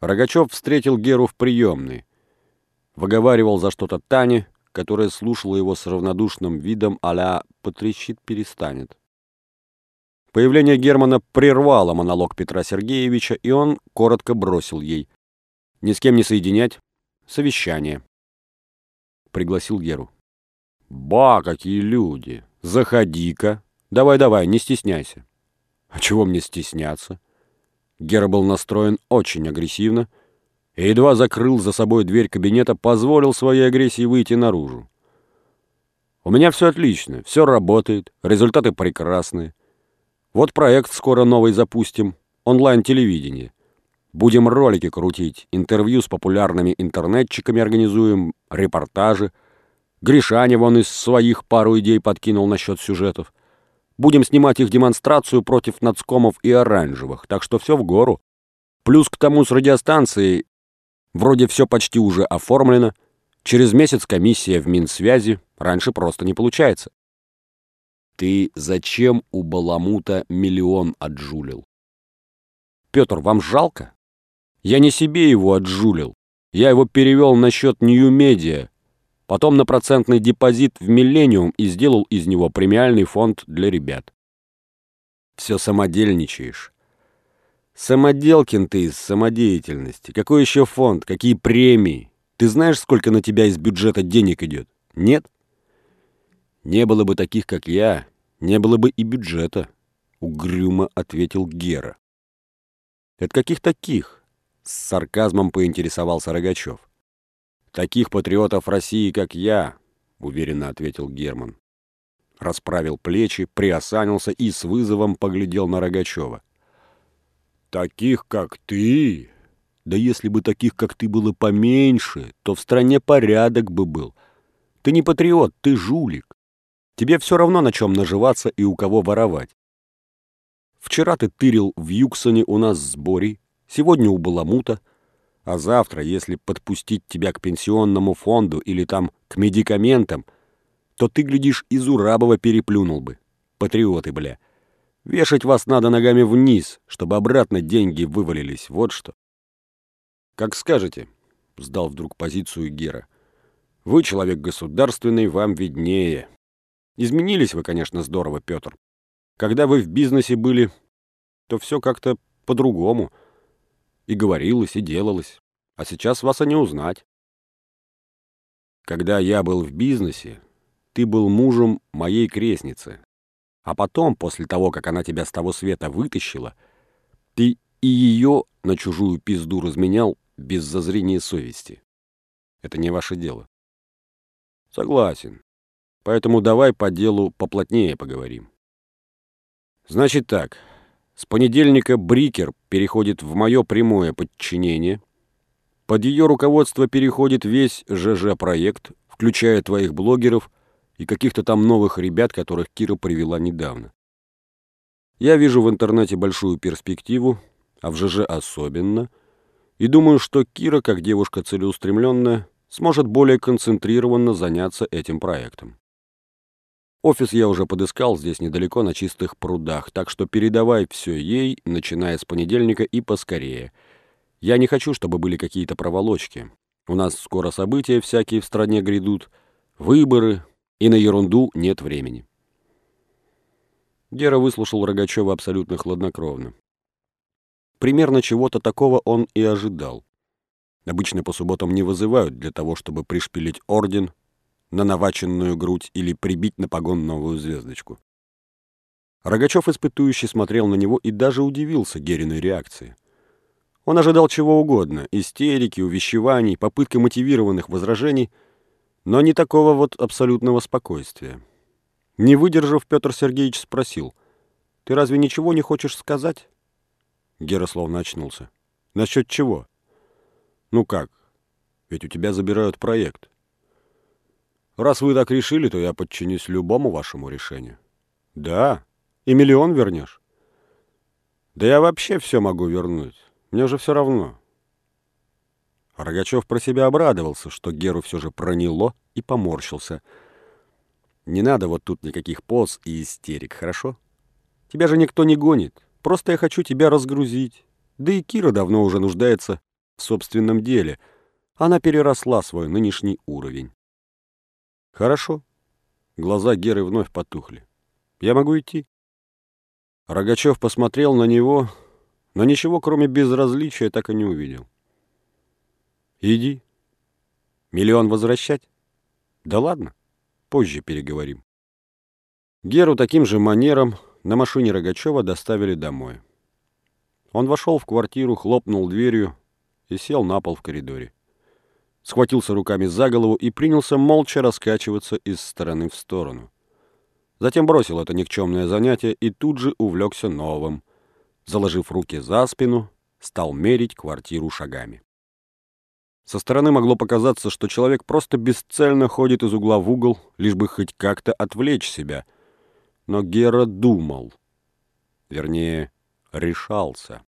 Рогачев встретил Геру в приемной. Выговаривал за что-то Тане, которая слушала его с равнодушным видом а-ля «потрещит, перестанет». Появление Германа прервало монолог Петра Сергеевича, и он коротко бросил ей. «Ни с кем не соединять. Совещание». Пригласил Геру. «Ба, какие люди! Заходи-ка! Давай-давай, не стесняйся!» «А чего мне стесняться?» Гера был настроен очень агрессивно и едва закрыл за собой дверь кабинета, позволил своей агрессии выйти наружу. «У меня все отлично, все работает, результаты прекрасные. Вот проект скоро новый запустим, онлайн-телевидение. Будем ролики крутить, интервью с популярными интернетчиками организуем, репортажи. Гришаня вон из своих пару идей подкинул насчет сюжетов. Будем снимать их демонстрацию против нацкомов и оранжевых, так что все в гору. Плюс к тому с радиостанцией вроде все почти уже оформлено. Через месяц комиссия в Минсвязи, раньше просто не получается. Ты зачем у Баламута миллион отжулил? Петр, вам жалко? Я не себе его отжулил. Я его перевел на счет Нью-Медиа, потом на процентный депозит в Миллениум и сделал из него премиальный фонд для ребят. Все самодельничаешь. Самоделкин ты из самодеятельности. Какой еще фонд? Какие премии? Ты знаешь, сколько на тебя из бюджета денег идет? Нет? Не было бы таких, как я, не было бы и бюджета, угрюмо ответил Гера. Это каких таких? С сарказмом поинтересовался Рогачев. «Таких патриотов России, как я», — уверенно ответил Герман. Расправил плечи, приосанился и с вызовом поглядел на Рогачева. «Таких, как ты? Да если бы таких, как ты, было поменьше, то в стране порядок бы был. Ты не патриот, ты жулик. Тебе все равно на чем наживаться и у кого воровать. Вчера ты тырил в Юксоне у нас с Борей, сегодня у Баламута, а завтра, если подпустить тебя к пенсионному фонду или там к медикаментам, то ты, глядишь, из Урабова переплюнул бы. Патриоты, бля. Вешать вас надо ногами вниз, чтобы обратно деньги вывалились. Вот что. Как скажете, сдал вдруг позицию Гера. Вы человек государственный, вам виднее. Изменились вы, конечно, здорово, Петр. Когда вы в бизнесе были, то все как-то по-другому — и говорилось, и делалось. А сейчас вас и не узнать. Когда я был в бизнесе, ты был мужем моей крестницы. А потом, после того, как она тебя с того света вытащила, ты и ее на чужую пизду разменял без зазрения совести. Это не ваше дело. Согласен. Поэтому давай по делу поплотнее поговорим. Значит так, с понедельника Брикер переходит в мое прямое подчинение. Под ее руководство переходит весь ЖЖ-проект, включая твоих блогеров и каких-то там новых ребят, которых Кира привела недавно. Я вижу в интернете большую перспективу, а в ЖЖ особенно, и думаю, что Кира, как девушка целеустремленная, сможет более концентрированно заняться этим проектом. Офис я уже подыскал здесь недалеко на чистых прудах, так что передавай все ей, начиная с понедельника и поскорее. Я не хочу, чтобы были какие-то проволочки. У нас скоро события всякие в стране грядут, выборы, и на ерунду нет времени. Гера выслушал Рогачева абсолютно хладнокровно. Примерно чего-то такого он и ожидал. Обычно по субботам не вызывают для того, чтобы пришпилить орден на наваченную грудь или прибить на погон новую звездочку. Рогачев испытующий смотрел на него и даже удивился Гериной реакции. Он ожидал чего угодно — истерики, увещеваний, попытки мотивированных возражений, но не такого вот абсолютного спокойствия. Не выдержав, Петр Сергеевич спросил, «Ты разве ничего не хочешь сказать?» Гера словно очнулся. «Насчет чего?» «Ну как? Ведь у тебя забирают проект». Раз вы так решили, то я подчинюсь любому вашему решению. Да, и миллион вернешь. Да я вообще все могу вернуть. Мне же все равно. Рогачев про себя обрадовался, что Геру все же проняло и поморщился. Не надо вот тут никаких поз и истерик, хорошо? Тебя же никто не гонит. Просто я хочу тебя разгрузить. Да и Кира давно уже нуждается в собственном деле. Она переросла свой нынешний уровень. Хорошо. Глаза Геры вновь потухли. Я могу идти? Рогачев посмотрел на него, но ничего, кроме безразличия, так и не увидел. Иди. Миллион возвращать? Да ладно, позже переговорим. Геру таким же манером на машине Рогачева доставили домой. Он вошел в квартиру, хлопнул дверью и сел на пол в коридоре. Схватился руками за голову и принялся молча раскачиваться из стороны в сторону. Затем бросил это никчемное занятие и тут же увлекся новым. Заложив руки за спину, стал мерить квартиру шагами. Со стороны могло показаться, что человек просто бесцельно ходит из угла в угол, лишь бы хоть как-то отвлечь себя. Но Гера думал. Вернее, решался.